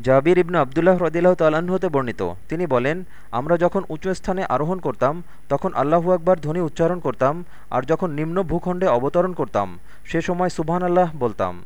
জাবির ইবনু আবদুল্লাহ রদিল্লাহ তাল্লাহ্ন হতে বর্ণিত। তিনি বলেন, আমরা যখন উঁচু স্থানে আরোহণ করতাম, তখন আল্লাহু আকবার ধ্বনি উচ্চারণ করতাম, আর যখন নিম্ন ভূখণ্ডে অবতরণ করতাম, সে সময় সুবহান আল্লাহ বলতাম।